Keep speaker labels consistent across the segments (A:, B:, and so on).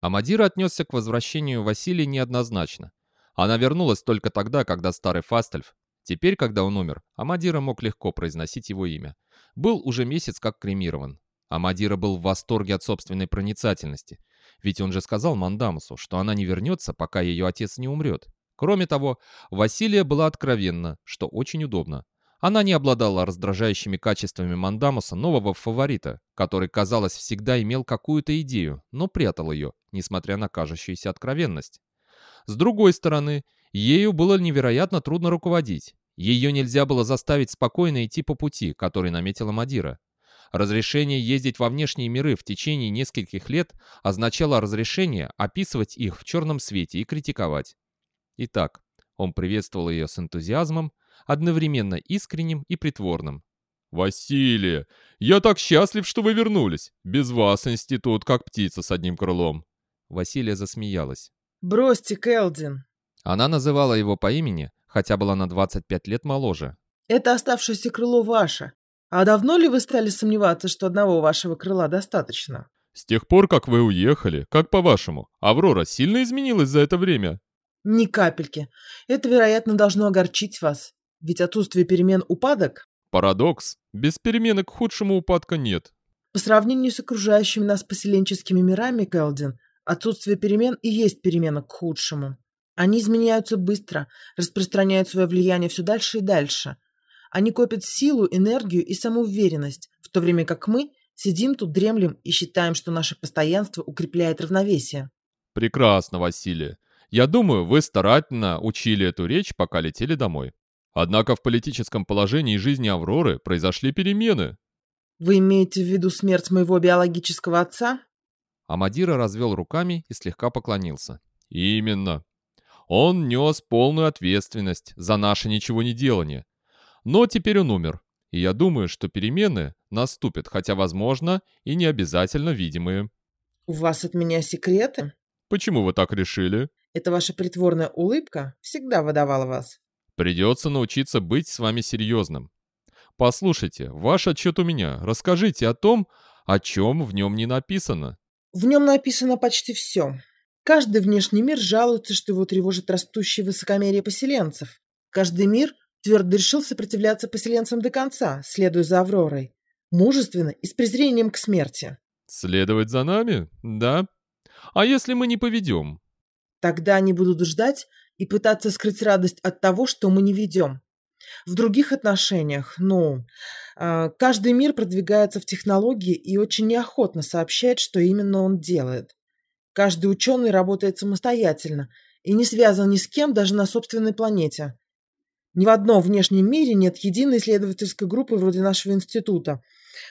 A: Амадир отнесся к возвращению Василия неоднозначно. Она вернулась только тогда, когда старый Фастельф, теперь, когда он умер, Амадира мог легко произносить его имя, был уже месяц как кремирован. Амадира был в восторге от собственной проницательности, ведь он же сказал Мандамусу, что она не вернется, пока ее отец не умрет. Кроме того, Василия была откровенна, что очень удобно. Она не обладала раздражающими качествами Мандамуса, нового фаворита, который, казалось, всегда имел какую-то идею, но прятал ее, несмотря на кажущуюся откровенность. С другой стороны, ею было невероятно трудно руководить. Ее нельзя было заставить спокойно идти по пути, который наметила Мадира. Разрешение ездить во внешние миры в течение нескольких лет означало разрешение описывать их в черном свете и критиковать. Итак, он приветствовал ее с энтузиазмом, одновременно искренним и притворным. «Василия, я так счастлив, что вы вернулись. Без вас институт как птица с одним крылом». Василия засмеялась.
B: «Бросьте, Келдин».
A: Она называла его по имени, хотя была на 25 лет моложе.
B: «Это оставшееся крыло ваше. А давно ли вы стали сомневаться, что одного вашего крыла достаточно?»
A: «С тех пор, как вы уехали, как по-вашему, Аврора сильно изменилась за это время?»
B: «Ни капельки. Это, вероятно, должно огорчить вас. Ведь отсутствие перемен – упадок.
A: Парадокс. Без перемены к худшему упадка нет.
B: По сравнению с окружающими нас поселенческими мирами, Келдин, отсутствие перемен и есть перемена к худшему. Они изменяются быстро, распространяют свое влияние все дальше и дальше. Они копят силу, энергию и самоуверенность, в то время как мы сидим тут, дремлем и считаем, что наше постоянство укрепляет равновесие.
A: Прекрасно, Василий. Я думаю, вы старательно учили эту речь, пока летели домой. Однако в политическом положении жизни Авроры произошли перемены.
B: Вы имеете в виду смерть моего биологического отца?
A: Амадира развел руками и слегка поклонился. Именно. Он нес полную ответственность за наше ничего не делание. Но теперь он умер. И я думаю, что перемены наступят, хотя, возможно, и не обязательно видимые.
B: У вас от меня секреты?
A: Почему вы так решили?
B: Эта ваша притворная улыбка всегда выдавала вас.
A: Придется научиться быть с вами серьезным. Послушайте, ваш отчет у меня. Расскажите о том, о чем в нем не написано.
B: В нем написано почти все. Каждый внешний мир жалуется, что его тревожит растущее высокомерие поселенцев. Каждый мир твердо решил сопротивляться поселенцам до конца, следуя за Авророй. Мужественно и с презрением к смерти.
A: Следовать за нами? Да. А если мы не поведем?
B: Тогда они будут ждать, и пытаться скрыть радость от того, что мы не ведем. В других отношениях, ну, а, каждый мир продвигается в технологии и очень неохотно сообщает, что именно он делает. Каждый ученый работает самостоятельно и не связан ни с кем даже на собственной планете. Ни в одном внешнем мире нет единой исследовательской группы вроде нашего института.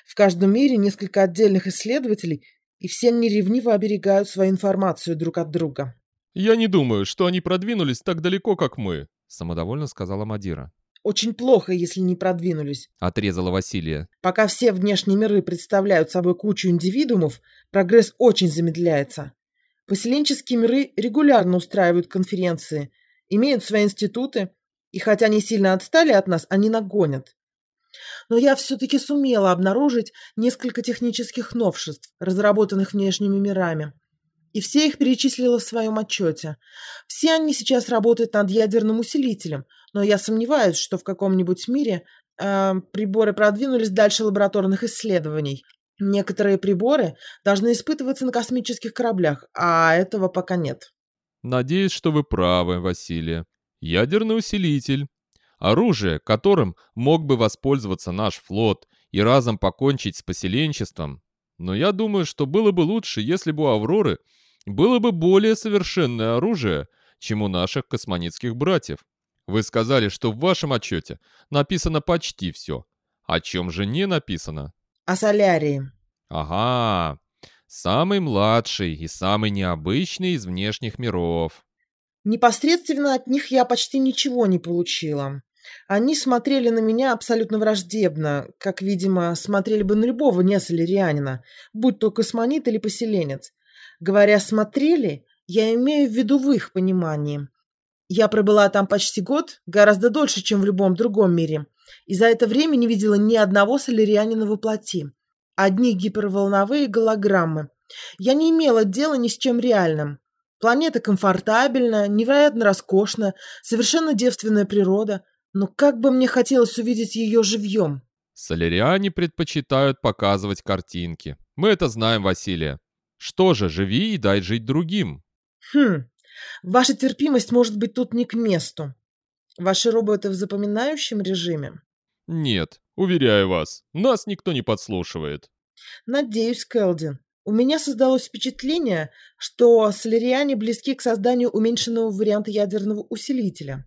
B: В каждом мире несколько отдельных исследователей, и все они ревниво оберегают свою информацию друг от друга.
A: «Я не думаю, что они продвинулись так далеко, как мы», — самодовольно сказала Мадира.
B: «Очень плохо, если не продвинулись», —
A: отрезала Василия.
B: «Пока все внешние миры представляют собой кучу индивидуумов, прогресс очень замедляется. Поселенческие миры регулярно устраивают конференции, имеют свои институты, и хотя они сильно отстали от нас, они нагонят. Но я все-таки сумела обнаружить несколько технических новшеств, разработанных внешними мирами и все их перечислила в своем отчете. Все они сейчас работают над ядерным усилителем, но я сомневаюсь, что в каком-нибудь мире э, приборы продвинулись дальше лабораторных исследований. Некоторые приборы должны испытываться на космических кораблях, а этого пока нет.
A: Надеюсь, что вы правы, Василия. Ядерный усилитель. Оружие, которым мог бы воспользоваться наш флот и разом покончить с поселенчеством. Но я думаю, что было бы лучше, если бы у Авроры было бы более совершенное оружие, чем у наших космонитских братьев. Вы сказали, что в вашем отчете написано почти все. О чем же не написано?
B: О солярии.
A: Ага, самый младший и самый необычный из внешних миров.
B: Непосредственно от них я почти ничего не получила. Они смотрели на меня абсолютно враждебно, как, видимо, смотрели бы на любого несолерианина, будь то космонит или поселенец. Говоря «смотрели», я имею в виду в их понимании. Я пробыла там почти год, гораздо дольше, чем в любом другом мире, и за это время не видела ни одного солерианина во плоти. Одни гиперволновые голограммы, Я не имела дела ни с чем реальным. Планета комфортабельная, невероятно роскошная, совершенно девственная природа. Но как бы мне хотелось увидеть ее живьем.
A: Соляриане предпочитают показывать картинки. Мы это знаем, Василия. Что же, живи и дай жить другим.
B: Хм, ваша терпимость может быть тут не к месту. Ваши роботы в запоминающем режиме?
A: Нет, уверяю вас, нас никто не подслушивает.
B: Надеюсь, Келдин. У меня создалось впечатление, что соляриане близки к созданию уменьшенного варианта ядерного усилителя.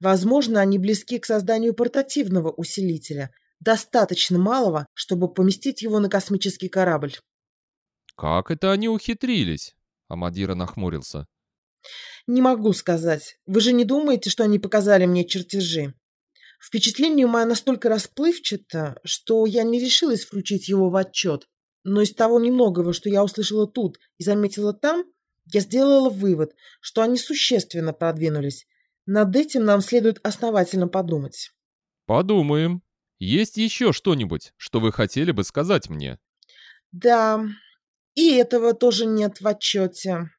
B: Возможно, они близки к созданию портативного усилителя, достаточно малого, чтобы поместить его на космический корабль.
A: Как это они ухитрились? Амадира нахмурился.
B: Не могу сказать. Вы же не думаете, что они показали мне чертежи? Впечатление мое настолько расплывчато, что я не решилась включить его в отчет. Но из того немногого, что я услышала тут и заметила там, я сделала вывод, что они существенно продвинулись. Над этим нам следует основательно подумать.
A: Подумаем. Есть еще что-нибудь, что вы хотели бы сказать мне?
B: Да, и этого тоже нет в отчете.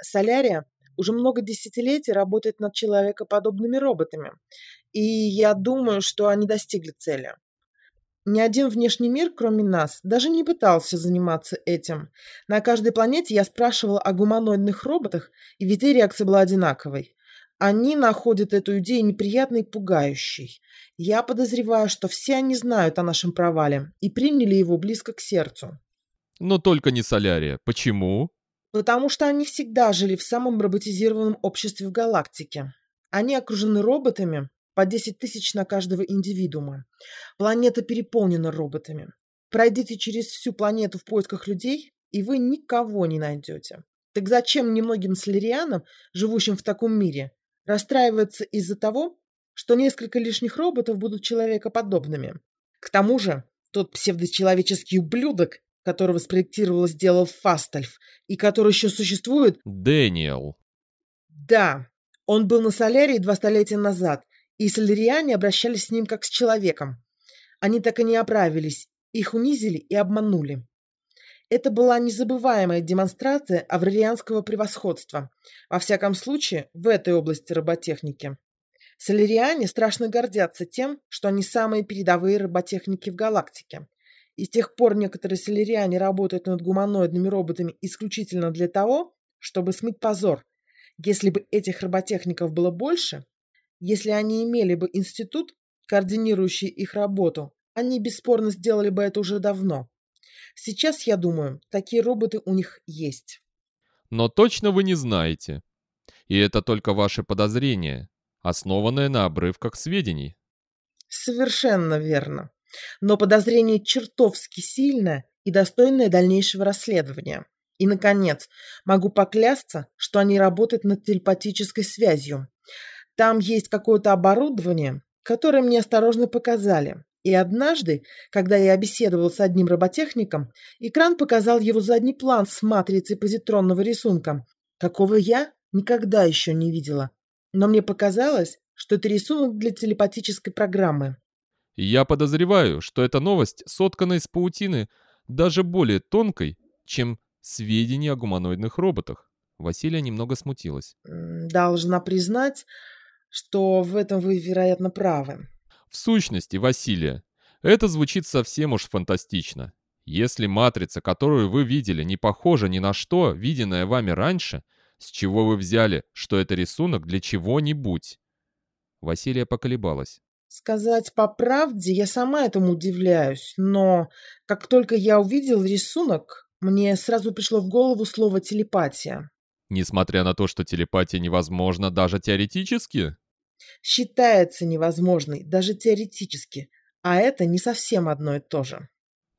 B: Солярия уже много десятилетий работает над человекоподобными роботами, и я думаю, что они достигли цели. Ни один внешний мир, кроме нас, даже не пытался заниматься этим. На каждой планете я спрашивала о гуманоидных роботах, и везде реакция была одинаковой. Они находят эту идею неприятной и пугающей. Я подозреваю, что все они знают о нашем провале и приняли его близко к сердцу.
A: Но только не Солярия. Почему?
B: Потому что они всегда жили в самом роботизированном обществе в галактике. Они окружены роботами, по 10 тысяч на каждого индивидуума. Планета переполнена роботами. Пройдите через всю планету в поисках людей, и вы никого не найдете. Так зачем немногим слерианам, живущим в таком мире, расстраиваться из-за того, что несколько лишних роботов будут человекоподобными? К тому же, тот псевдочеловеческий ублюдок, которого спроектировал сделал Фастальф, и который еще существует...
A: Дэниел.
B: Да, он был на Солярии два столетия назад, и соляриане обращались с ним как с человеком. Они так и не оправились, их унизили и обманули. Это была незабываемая демонстрация аврелианского превосходства, во всяком случае, в этой области роботехники. Соляриане страшно гордятся тем, что они самые передовые роботехники в галактике. И с тех пор некоторые соляриане работают над гуманоидными роботами исключительно для того, чтобы смыть позор. Если бы этих роботехников было больше, если они имели бы институт, координирующий их работу, они бесспорно сделали бы это уже давно. Сейчас, я думаю, такие роботы у них есть.
A: Но точно вы не знаете. И это только ваши подозрения, основанные на обрывках сведений.
B: Совершенно верно но подозрение чертовски сильное и достойное дальнейшего расследования. И, наконец, могу поклясться, что они работают над телепатической связью. Там есть какое-то оборудование, которое мне осторожно показали. И однажды, когда я беседовал с одним роботехником, экран показал его задний план с матрицей позитронного рисунка, какого я никогда еще не видела. Но мне показалось, что это рисунок для телепатической программы.
A: Я подозреваю, что эта новость соткана из паутины даже более тонкой, чем сведения о гуманоидных роботах. Василия немного смутилась.
B: Должна признать, что в этом вы, вероятно, правы.
A: В сущности, Василия, это звучит совсем уж фантастично. Если матрица, которую вы видели, не похожа ни на что, виденное вами раньше, с чего вы взяли, что это рисунок для чего-нибудь? Василия поколебалась.
B: Сказать по правде, я сама этому удивляюсь, но как только я увидел рисунок, мне сразу пришло в голову слово телепатия.
A: Несмотря на то, что телепатия невозможна даже теоретически?
B: Считается невозможной даже теоретически, а это не совсем одно и то же.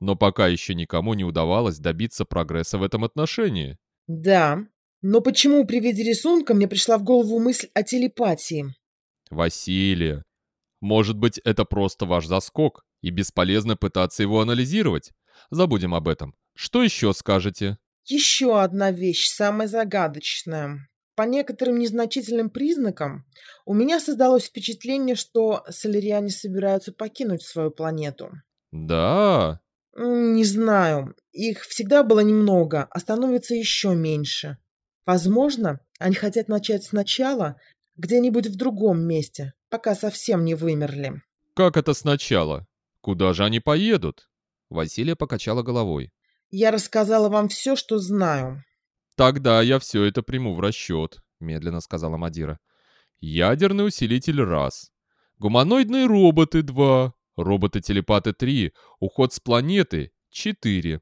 A: Но пока еще никому не удавалось добиться прогресса в этом отношении.
B: Да, но почему при виде рисунка мне пришла в голову мысль о телепатии?
A: Василия, может быть, это просто ваш заскок, и бесполезно пытаться его анализировать. Забудем об этом. Что еще скажете?
B: Еще одна вещь, самая загадочная. По некоторым незначительным признакам у меня создалось впечатление, что соляриане собираются покинуть свою планету.
A: Да?
B: Не знаю. Их всегда было немного, а становится еще меньше. Возможно, они хотят начать сначала где-нибудь в другом месте, пока совсем не вымерли.
A: Как это сначала? Куда же они поедут? Василия покачала головой.
B: Я рассказала вам все, что знаю.
A: Тогда я все это приму в расчет, медленно сказала Мадира. Ядерный усилитель раз. Гуманоидные роботы два. Роботы-телепаты три. Уход с планеты четыре.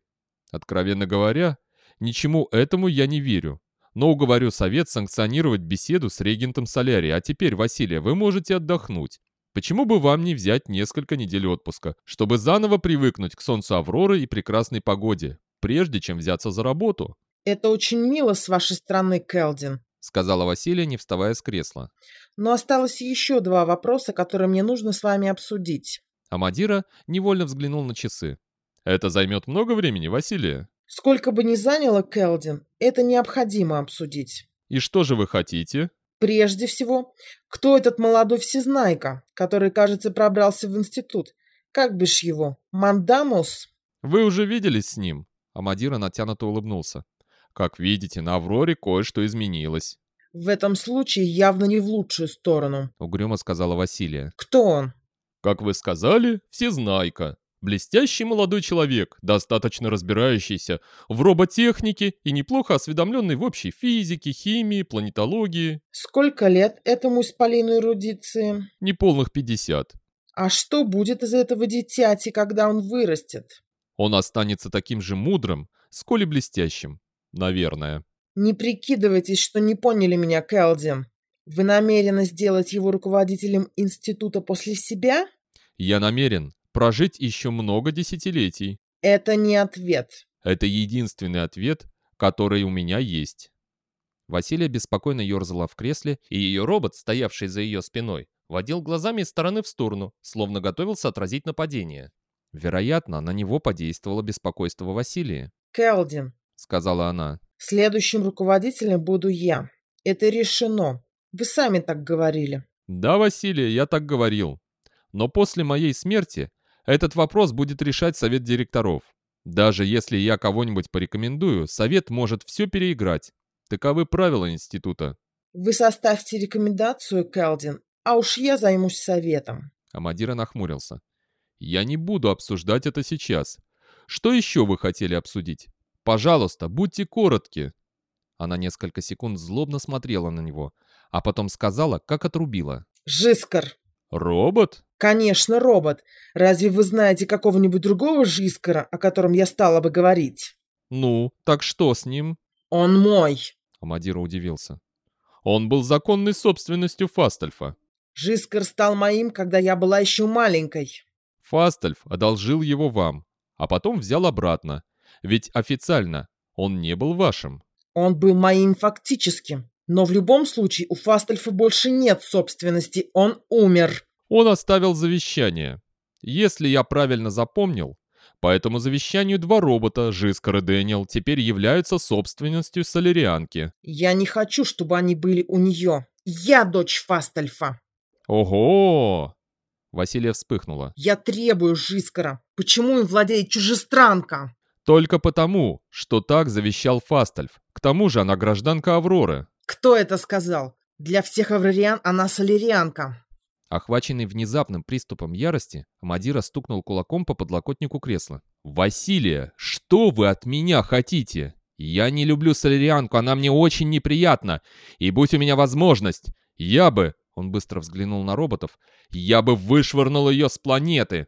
A: Откровенно говоря, ничему этому я не верю. Но уговорю совет санкционировать беседу с регентом Солярии. А теперь, Василия, вы можете отдохнуть. Почему бы вам не взять несколько недель отпуска, чтобы заново привыкнуть к солнцу Авроры и прекрасной погоде, прежде чем взяться за работу?
B: Это очень мило с вашей стороны, Келдин,
A: сказала Василия, не вставая с кресла.
B: Но осталось еще два вопроса, которые мне нужно с вами обсудить.
A: Амадира невольно взглянул на часы. Это займет много времени, Василия?
B: Сколько бы ни заняло, Келдин, это необходимо обсудить.
A: И что же вы хотите?
B: Прежде всего, кто этот молодой всезнайка, который, кажется, пробрался в институт? Как бишь его? Мандамус?
A: Вы уже виделись с ним? Амадира натянуто улыбнулся. Как видите, на Авроре кое-что изменилось.
B: В этом случае явно не в лучшую сторону,
A: угрюмо сказала Василия.
B: Кто он?
A: Как вы сказали, всезнайка. Блестящий молодой человек, достаточно разбирающийся в роботехнике и неплохо осведомленный в общей физике, химии, планетологии.
B: Сколько лет этому исполину эрудиции?
A: Неполных пятьдесят.
B: А что будет из этого дитяти, когда он вырастет?
A: Он останется таким же мудрым, сколь и блестящим. Наверное.
B: Не прикидывайтесь, что не поняли меня, Келди. Вы намерены сделать его руководителем института после себя?
A: Я намерен прожить еще много десятилетий.
B: Это не ответ.
A: Это единственный ответ, который у меня есть. Василия беспокойно ерзала в кресле, и ее робот, стоявший за ее спиной, водил глазами из стороны в сторону, словно готовился отразить нападение. Вероятно, на него подействовало беспокойство Василия.
B: «Келдин», —
A: сказала она, —
B: «следующим руководителем буду я. Это решено. Вы сами так говорили».
A: «Да, Василий, я так говорил. Но после моей смерти этот вопрос будет решать совет директоров. Даже если я кого-нибудь порекомендую, совет может все переиграть. Таковы правила института.
B: Вы составьте рекомендацию, Келдин, а уж я займусь советом.
A: Амадира нахмурился. Я не буду обсуждать это сейчас. Что еще вы хотели обсудить? Пожалуйста, будьте коротки. Она несколько секунд злобно смотрела на него, а потом сказала, как отрубила.
B: «Жискар!»
A: «Робот?»
B: «Конечно, робот. Разве вы знаете какого-нибудь другого Жискара, о котором я стала бы говорить?»
A: «Ну, так что с ним?»
B: «Он мой!»
A: Амадира удивился. «Он был законной собственностью Фастальфа».
B: «Жискар стал моим, когда я была еще маленькой».
A: «Фастальф одолжил его вам, а потом взял обратно. Ведь официально он не был вашим».
B: «Он был моим фактически. Но в любом случае у Фастальфа больше нет собственности, он умер».
A: Он оставил завещание. Если я правильно запомнил, по этому завещанию два робота, Жискар и Дэниел, теперь являются собственностью Солярианки.
B: Я не хочу, чтобы они были у нее. Я дочь Фастальфа.
A: Ого! Василия вспыхнула.
B: Я требую Жискара. Почему им владеет чужестранка?
A: Только потому, что так завещал Фастальф. К тому же она гражданка Авроры.
B: Кто это сказал? Для всех аврариан она солярианка.
A: Охваченный внезапным приступом ярости, Амадира стукнул кулаком по подлокотнику кресла. «Василия, что вы от меня хотите? Я не люблю солярианку, она мне очень неприятна. И будь у меня возможность, я бы...» Он быстро взглянул на роботов. «Я бы вышвырнул ее с планеты.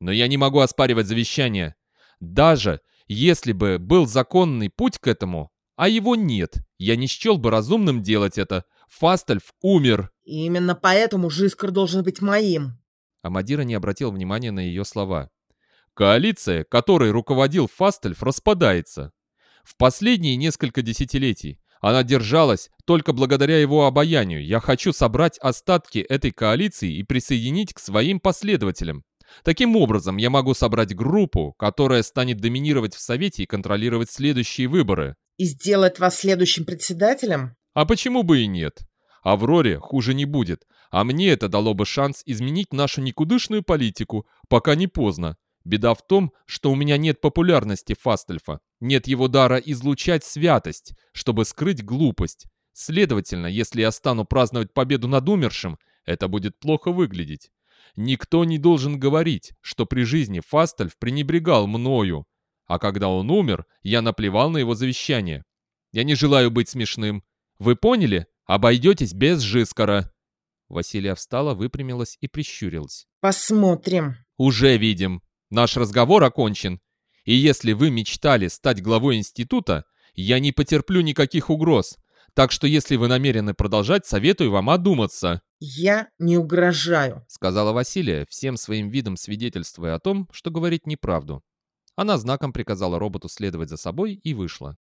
A: Но я не могу оспаривать завещание. Даже если бы был законный путь к этому, а его нет, я не счел бы разумным делать это. Фастальф умер.
B: Именно поэтому Жискар должен быть моим.
A: Амадира не обратил внимания на ее слова. Коалиция, которой руководил Фастальф, распадается. В последние несколько десятилетий она держалась только благодаря его обаянию. Я хочу собрать остатки этой коалиции и присоединить к своим последователям. Таким образом, я могу собрать группу, которая станет доминировать в Совете и контролировать следующие выборы.
B: И сделать вас следующим председателем?
A: А почему бы и нет? Авроре хуже не будет, а мне это дало бы шанс изменить нашу никудышную политику, пока не поздно. Беда в том, что у меня нет популярности Фастельфа, нет его дара излучать святость, чтобы скрыть глупость. Следовательно, если я стану праздновать победу над умершим, это будет плохо выглядеть. Никто не должен говорить, что при жизни Фастельф пренебрегал мною, а когда он умер, я наплевал на его завещание. Я не желаю быть смешным. Вы поняли? Обойдетесь без Жискара. Василия встала, выпрямилась и прищурилась.
B: Посмотрим.
A: Уже видим. Наш разговор окончен. И если вы мечтали стать главой института, я не потерплю никаких угроз. Так что если вы намерены продолжать, советую вам одуматься.
B: Я не угрожаю,
A: сказала Василия, всем своим видом свидетельствуя о том, что говорит неправду. Она знаком приказала роботу следовать за собой и вышла.